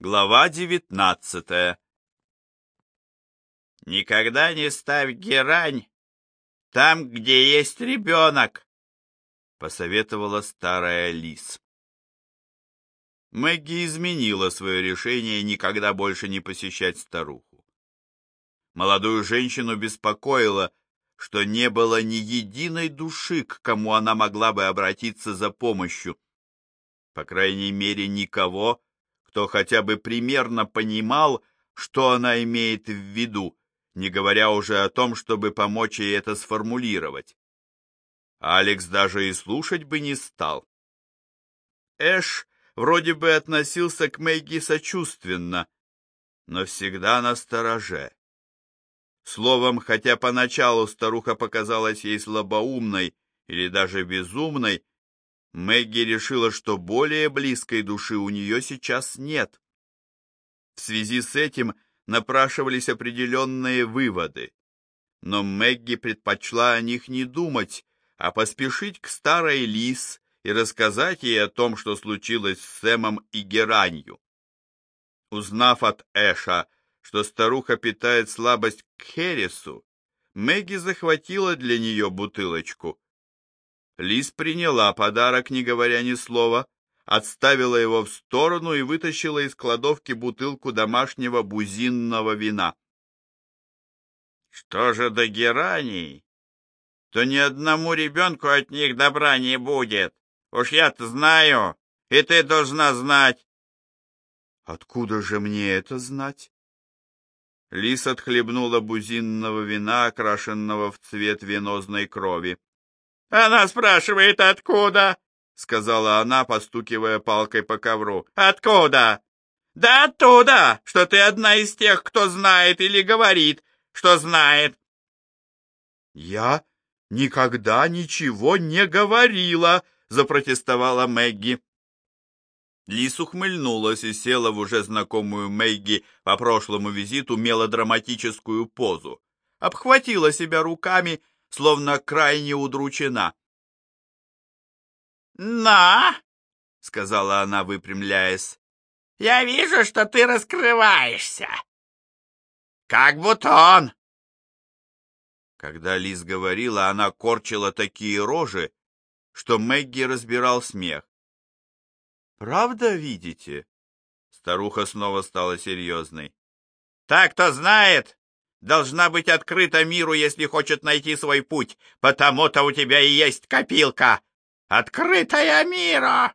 Глава девятнадцатая «Никогда не ставь герань там, где есть ребенок», — посоветовала старая лис. Мэгги изменила свое решение никогда больше не посещать старуху. Молодую женщину беспокоило, что не было ни единой души, к кому она могла бы обратиться за помощью. По крайней мере, никого, кто хотя бы примерно понимал, что она имеет в виду, не говоря уже о том, чтобы помочь ей это сформулировать. Алекс даже и слушать бы не стал. Эш вроде бы относился к Мэгги сочувственно, но всегда на стороже. Словом, хотя поначалу старуха показалась ей слабоумной или даже безумной, Мэгги решила, что более близкой души у нее сейчас нет. В связи с этим напрашивались определенные выводы, но Мэгги предпочла о них не думать, а поспешить к старой Лис и рассказать ей о том, что случилось с Сэмом и Геранью. Узнав от Эша, что старуха питает слабость к Хересу, Мэгги захватила для нее бутылочку Лис приняла подарок, не говоря ни слова, отставила его в сторону и вытащила из кладовки бутылку домашнего бузинного вина. Что же до гераний, то ни одному ребенку от них добра не будет. Уж я-то знаю, и ты должна знать. Откуда же мне это знать? Лис отхлебнула бузинного вина, окрашенного в цвет венозной крови. Она спрашивает, откуда? Сказала она, постукивая палкой по ковру. Откуда? Да оттуда, что ты одна из тех, кто знает или говорит, что знает. Я никогда ничего не говорила, запротестовала Мэгги. Лис ухмыльнулась и села в уже знакомую Мэгги по прошлому визиту мелодраматическую позу. Обхватила себя руками словно крайне удручена. «На!» — сказала она, выпрямляясь. «Я вижу, что ты раскрываешься. Как бутон!» Когда Лиз говорила, она корчила такие рожи, что Мэгги разбирал смех. «Правда видите?» Старуха снова стала серьезной. «Так-то знает, должна быть открыта миру, если хочет найти свой путь. Потому-то у тебя и есть копилка. Открытая мира!»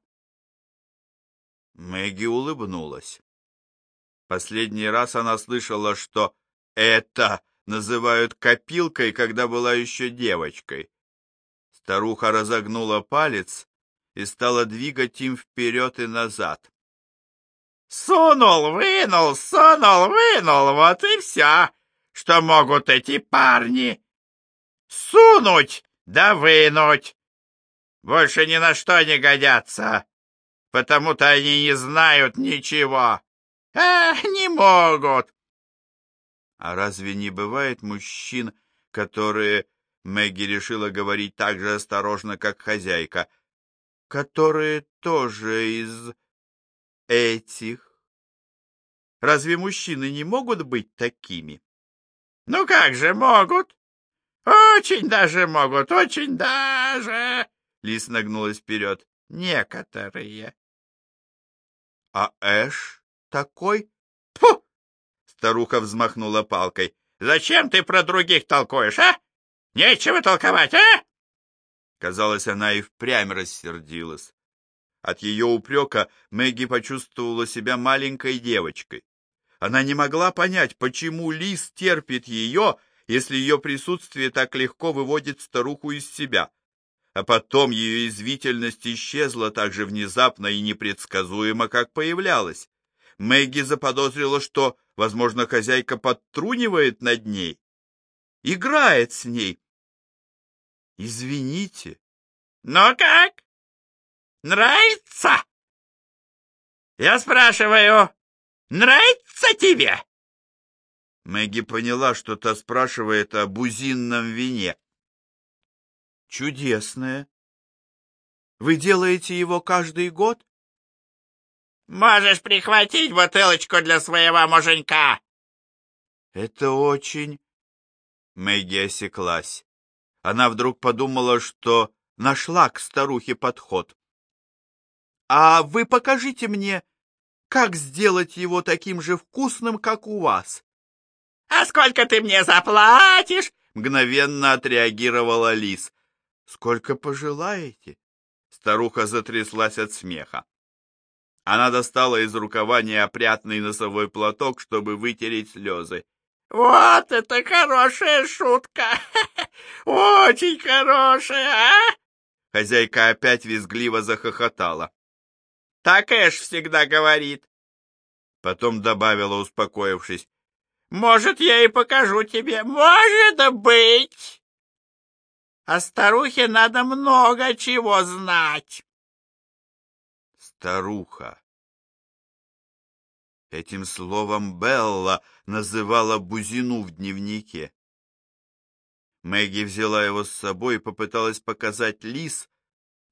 Мэгги улыбнулась. Последний раз она слышала, что это называют копилкой, когда была еще девочкой. Старуха разогнула палец и стала двигать им вперед и назад. «Сунул, вынул, сунул, вынул, вот и все!» Что могут эти парни. Сунуть да вынуть. Больше ни на что не годятся, потому-то они не знают ничего. А, не могут. А разве не бывает мужчин, которые, Мэгги решила говорить так же осторожно, как хозяйка, которые тоже из этих? Разве мужчины не могут быть такими? Ну как же могут? Очень даже могут, очень даже. Лис нагнулась вперед. Некоторые. А Эш такой? Фу! Старуха взмахнула палкой. Зачем ты про других толкуешь, а? Нечего толковать, а? Казалось, она и впрямь рассердилась. От ее упрека Мэгги почувствовала себя маленькой девочкой. Она не могла понять, почему лис терпит ее, если ее присутствие так легко выводит старуху из себя. А потом ее извительность исчезла так же внезапно и непредсказуемо, как появлялась. Мэгги заподозрила, что, возможно, хозяйка подтрунивает над ней, играет с ней. Извините. Но как? Нравится? Я спрашиваю, Нравится тебе?» Мэгги поняла, что та спрашивает о бузинном вине. «Чудесное. Вы делаете его каждый год?» Можешь прихватить бутылочку для своего муженька. Это очень... Мэгги осеклась. Она вдруг подумала, что нашла к старухе подход. «А вы покажите мне, как сделать его таким же вкусным, как у вас?» «А сколько ты мне заплатишь?» Мгновенно отреагировала Лис. «Сколько пожелаете?» Старуха затряслась от смеха. Она достала из рукава неопрятный носовой платок, чтобы вытереть слезы. «Вот это хорошая шутка! Очень хорошая, а?» Хозяйка опять визгливо захохотала. «Так Эш всегда говорит». Потом добавила, успокоившись. «Может, я и покажу тебе. Может быть!» А старухе надо много чего знать. Старуха. Этим словом Белла называла Бузину в дневнике. Мэгги взяла его с собой и попыталась показать Лис,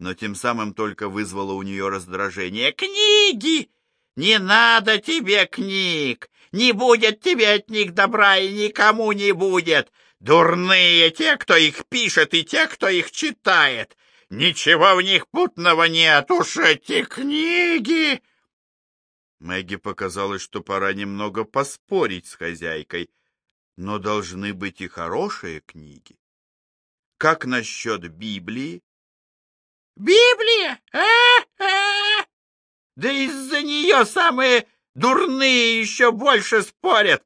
но тем самым только вызвала у нее раздражение. «Книги! Не надо тебе книг! Не будет тебе от них добра и никому не будет! Дурные те, кто их пишет, и те, кто их читает. Ничего в них путного нет, уж эти книги!» Мэгги показалось, что пора немного поспорить с хозяйкой, но должны быть и хорошие книги. Как насчет Библии? Библия? А-а-а! Да из-за нее самые дурные еще больше спорят.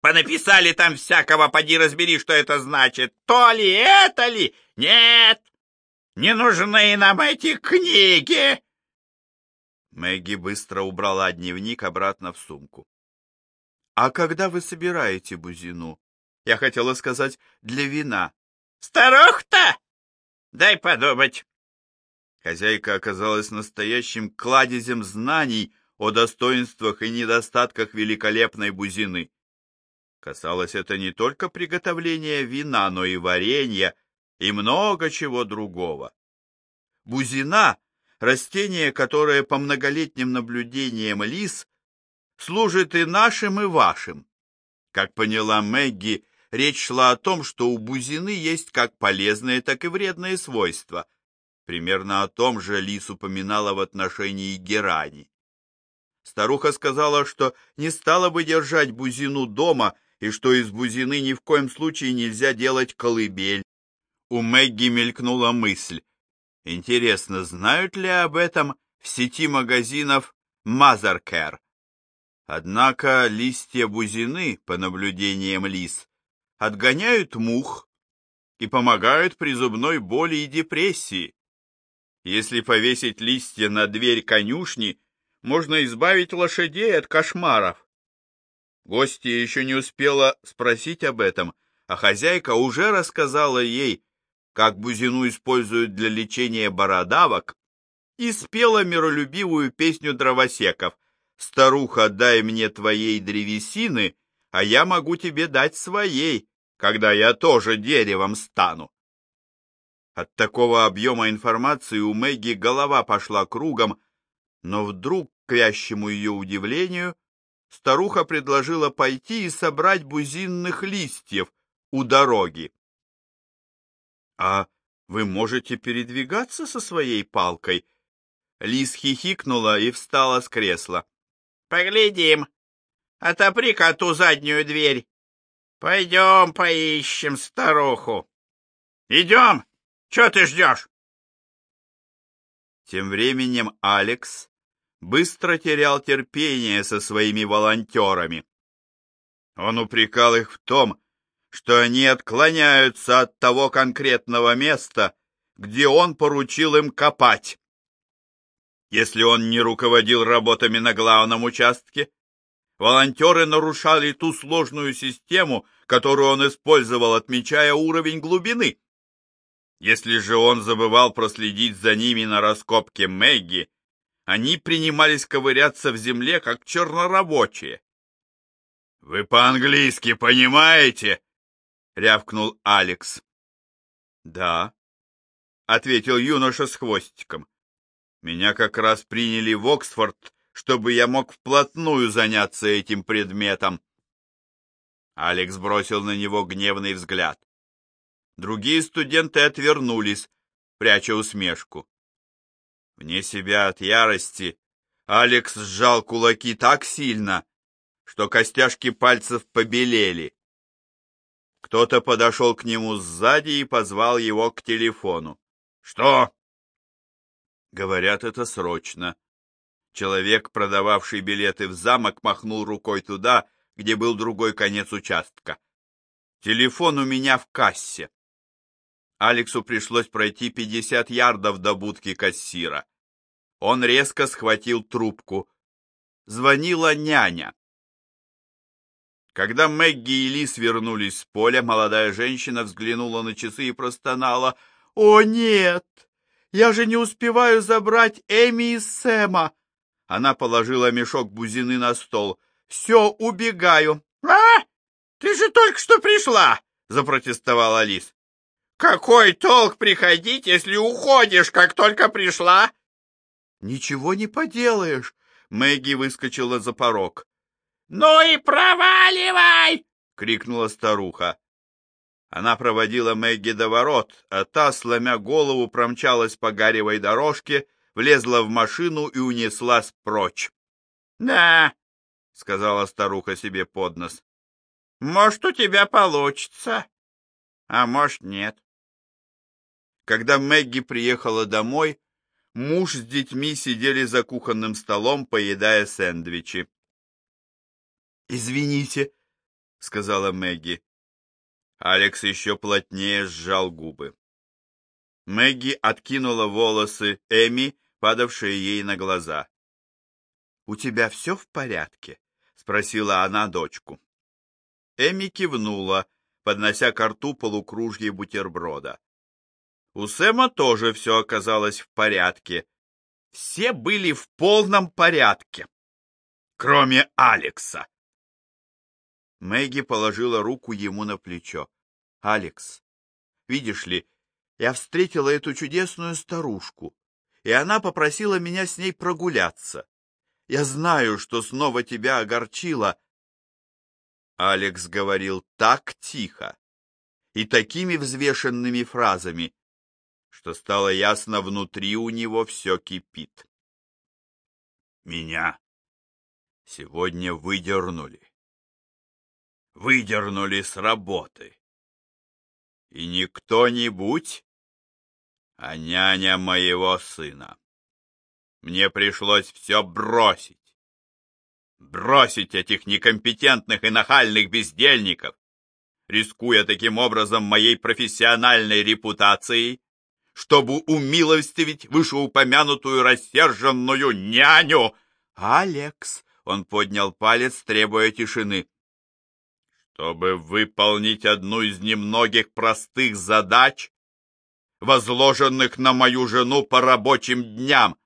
Понаписали там всякого, поди разбери, что это значит. То ли это ли? Нет, не нужны нам эти книги. Мэгги быстро убрала дневник обратно в сумку. «А когда вы собираете бузину?» «Я хотела сказать, для вина». «Старух-то? Дай подумать». Хозяйка оказалась настоящим кладезем знаний о достоинствах и недостатках великолепной бузины. Касалось это не только приготовления вина, но и варенья и много чего другого. Бузина — растение, которое по многолетним наблюдениям лис служит и нашим, и вашим. Как поняла Мэгги, речь шла о том, что у бузины есть как полезные, так и вредные свойства. Примерно о том же лис упоминала в отношении герани. Старуха сказала, что не стала бы держать бузину дома и что из бузины ни в коем случае нельзя делать колыбель. У Мэгги мелькнула мысль. Интересно, знают ли об этом в сети магазинов Мазаркер? Однако листья бузины, по наблюдениям лис, отгоняют мух и помогают при зубной боли и депрессии. Если повесить листья на дверь конюшни, можно избавить лошадей от кошмаров. Гостья еще не успела спросить об этом, а хозяйка уже рассказала ей, как бузину используют для лечения бородавок, и спела миролюбивую песню дровосеков «Старуха, дай мне твоей древесины, а я могу тебе дать своей, когда я тоже деревом стану». От такого объема информации у Мэгги голова пошла кругом, но вдруг, к вящему ее удивлению, старуха предложила пойти и собрать бузинных листьев у дороги. — А вы можете передвигаться со своей палкой? Лис хихикнула и встала с кресла. — Поглядим. Отопри-ка ту заднюю дверь. Пойдем поищем старуху. Идем. Че ты ждешь? Тем временем Алекс быстро терял терпение со своими волонтерами. Он упрекал их в том, что они отклоняются от того конкретного места, где он поручил им копать. Если он не руководил работами на главном участке, волонтеры нарушали ту сложную систему, которую он использовал, отмечая уровень глубины. Если же он забывал проследить за ними на раскопке Мэгги, они принимались ковыряться в земле, как чернорабочие. «Вы по-английски понимаете?» — рявкнул Алекс. «Да», — ответил юноша с хвостиком. Меня как раз приняли в Оксфорд, чтобы я мог вплотную заняться этим предметом. Алекс бросил на него гневный взгляд. Другие студенты отвернулись, пряча усмешку. Вне себя от ярости Алекс сжал кулаки так сильно, что костяшки пальцев побелели. Кто-то подошел к нему сзади и позвал его к телефону. «Что?» Говорят, это срочно. Человек, продававший билеты в замок, махнул рукой туда, где был другой конец участка. «Телефон у меня в кассе». Алексу пришлось пройти пятьдесят ярдов до будки кассира. Он резко схватил трубку. Звонила няня. Когда Мэгги и Лис вернулись с поля, молодая женщина взглянула на часы и простонала. «О, нет! Я же не успеваю забрать Эми и Сэма!» Она положила мешок бузины на стол. «Все, убегаю!» «А! Ты же только что пришла!» — запротестовала Лис. «Какой толк приходить, если уходишь, как только пришла?» «Ничего не поделаешь!» Мэгги выскочила за порог. «Ну и проваливай!» — крикнула старуха. Она проводила Мэгги до ворот, а та, сломя голову, промчалась по гаревой дорожке, влезла в машину и унеслась прочь. «Да», — сказала старуха себе под нос, — «может, у тебя получится, а может, нет». Когда Мэгги приехала домой, муж с детьми сидели за кухонным столом, поедая сэндвичи. «Извините», — сказала Мэгги. Алекс еще плотнее сжал губы. Мэгги откинула волосы Эми, падавшие ей на глаза. «У тебя все в порядке?» — спросила она дочку. Эми кивнула, поднося к рту полукружье бутерброда. У Сэма тоже все оказалось в порядке. Все были в полном порядке, кроме Алекса. Мэгги положила руку ему на плечо. «Алекс, видишь ли, я встретила эту чудесную старушку, и она попросила меня с ней прогуляться. Я знаю, что снова тебя огорчила». Алекс говорил так тихо и такими взвешенными фразами, что стало ясно, внутри у него все кипит. «Меня сегодня выдернули выдернули с работы. И не кто-нибудь, а няня моего сына. Мне пришлось все бросить. Бросить этих некомпетентных и нахальных бездельников, рискуя таким образом моей профессиональной репутацией, чтобы умилостивить вышеупомянутую рассерженную няню. «Алекс!» — он поднял палец, требуя тишины чтобы выполнить одну из немногих простых задач, возложенных на мою жену по рабочим дням,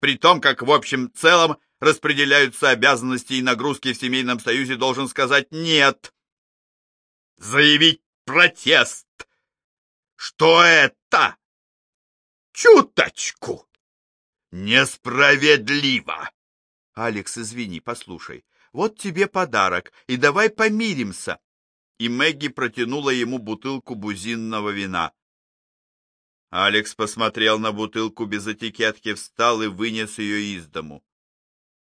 при том, как в общем целом распределяются обязанности и нагрузки в семейном союзе, должен сказать «нет». Заявить протест. Что это? Чуточку. Несправедливо. Алекс, извини, послушай. Вот тебе подарок, и давай помиримся. И Мэгги протянула ему бутылку бузинного вина. Алекс посмотрел на бутылку без этикетки, встал и вынес ее из дому.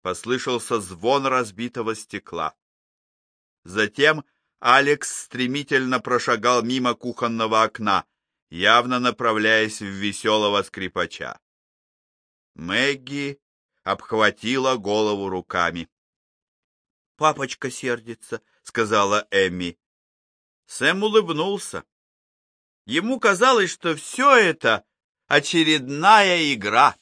Послышался звон разбитого стекла. Затем Алекс стремительно прошагал мимо кухонного окна, явно направляясь в веселого скрипача. Мэгги обхватила голову руками папочка сердится», — сказала Эмми. Сэм улыбнулся. Ему казалось, что все это очередная игра.